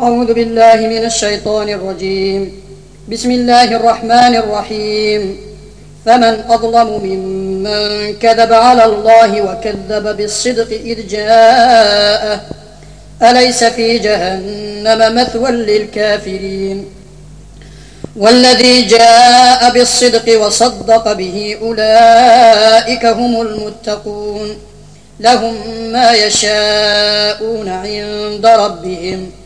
أعوذ بالله من الشيطان الرجيم. بسم الله الرحمن الرحيم. فمن أظلم ممن كذب على الله وكذب بالصدق إذ جاءه. أليس في جهنم مثوى للكافرين؟ والذي جاء بالصدق وصدق به أولئك هم المتقون. لهم ما يشاءون عند ربهم.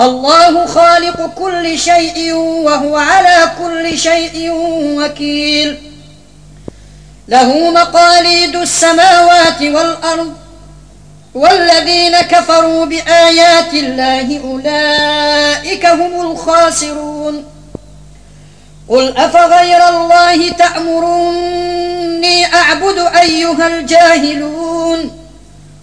الله خالق كل شيء وهو على كل شيء وكيل. له مقاليد السماوات والأرض والذين كفروا بآيات الله أولئك هم الخاسرون. قل أفغير الله تأمروني أعبد أيها الجاهلون؟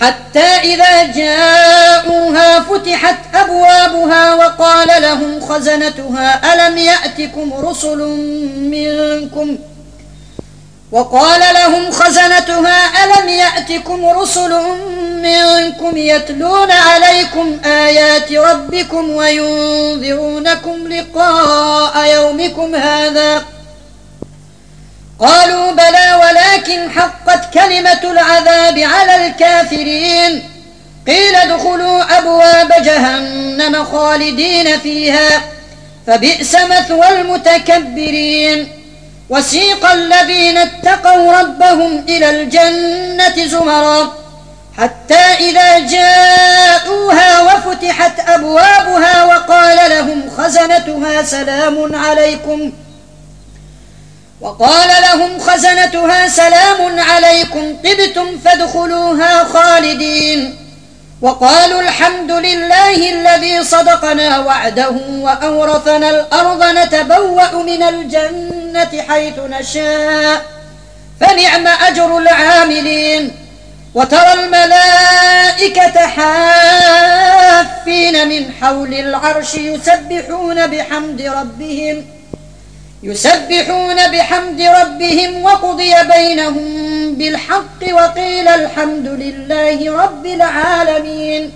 حتى إذا جاءوها فتحت أبوابها وقال لهم خزنتها ألم يأتكم رسل منكم وقال لهم خزنتها ألم يأتكم رسل منكم يتلون عليكم آيات ربكم وينذرونكم لقاء يومكم هذا ؟ قالوا بلى ولكن حقت كلمة العذاب على الكافرين. قيل ادخلوا أبواب جهنم خالدين فيها فبئس مثوى المتكبرين. وسيق الذين اتقوا ربهم إلى الجنة زمرا حتى إذا جاءوها وفتحت أبوابها وقال لهم خزنتها سلام عليكم وقال لهم خزنتها سلام عليكم طبتم فادخلوها خالدين. وقالوا الحمد لله الذي صدقنا وعده وأورثنا الأرض نتبوأ من الجنة حيث نشاء. فنعم أجر العاملين. وترى الملائكة حافين من حول العرش يسبحون بحمد ربهم. يسبحون بحمد ربهم وقضي بينهم بالحق وقيل الحمد لله رب العالمين.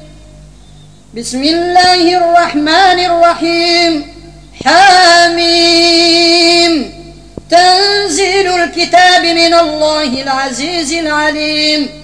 بسم الله الرحمن الرحيم. حاميم. تنزيل الكتاب من الله العزيز العليم.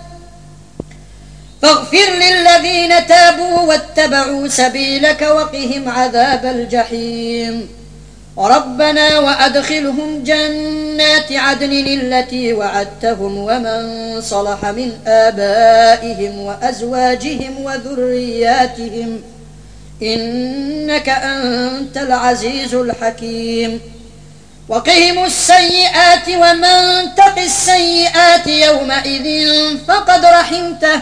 فاغفر للذين تابوا واتبعوا سبيلك وقهم عذاب الجحيم. ربنا وأدخلهم جنات عدن التي وعدتهم ومن صلح من آبائهم وأزواجهم وذرياتهم. إنك أنت العزيز الحكيم. وقهم السيئات ومن تق السيئات يومئذ فقد رحمته.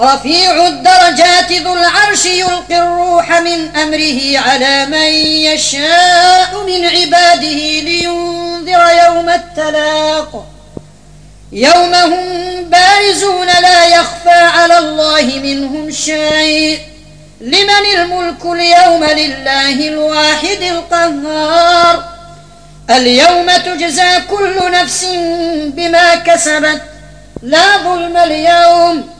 رفيع الدرجات ذو العرش يلقي الروح من أمره على من يشاء من عباده لينذر يوم التلاق. يوم هم بارزون لا يخفى على الله منهم شيء. لمن الملك اليوم لله الواحد القهار. اليوم تجزى كل نفس بما كسبت. لا ظلم اليوم.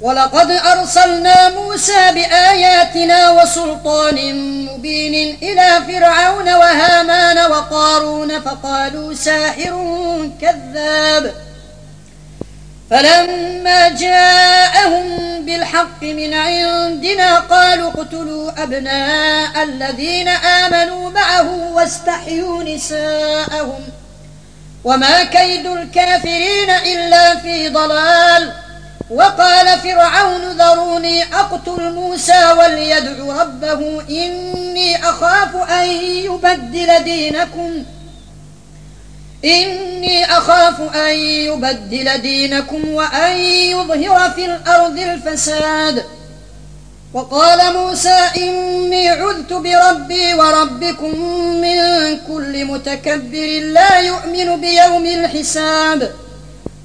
ولقد أرسلنا موسى بآياتنا وسلطان مبين إلى فرعون وهامان وقارون فقالوا ساحر كذاب. فلما جاءهم بالحق من عندنا قالوا اقتلوا أبناء الذين آمنوا معه واستحيوا نساءهم. وما كيد الكافرين إلا في ضلال. وقال فرعون ذروني أقتل موسى وليدع ربه إني أخاف أن يبدل دينكم. إني أخاف أن يبدل دينكم وأن يظهر في الأرض الفساد. وقال موسى إني عذت بربي وربكم من كل متكبر لا يؤمن بيوم الحساب.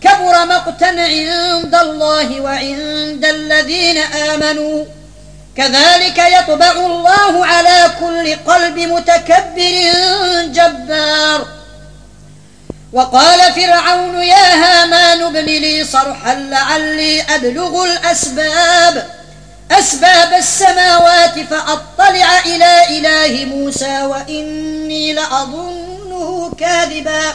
كبر مقتا عند الله وعند الذين آمنوا. كذلك يطبع الله على كل قلب متكبر جبار. وقال فرعون يا هامان ابن لي صرحا لعلي أبلغ الأسباب. أسباب السماوات فأطلع إلى إله موسى وإني لأظنه كاذبا.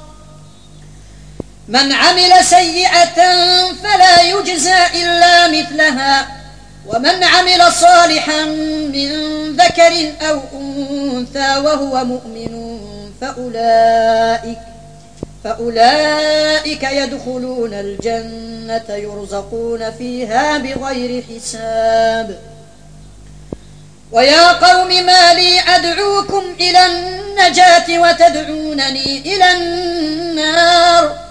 من عمل سيئة فلا يجزى إلا مثلها. ومن عمل صالحا من ذكر أو أنثى وهو مؤمن فأولئك فأولئك يدخلون الجنة يرزقون فيها بغير حساب. ويا قوم ما لي أدعوكم إلى النجاة وتدعونني إلى النار.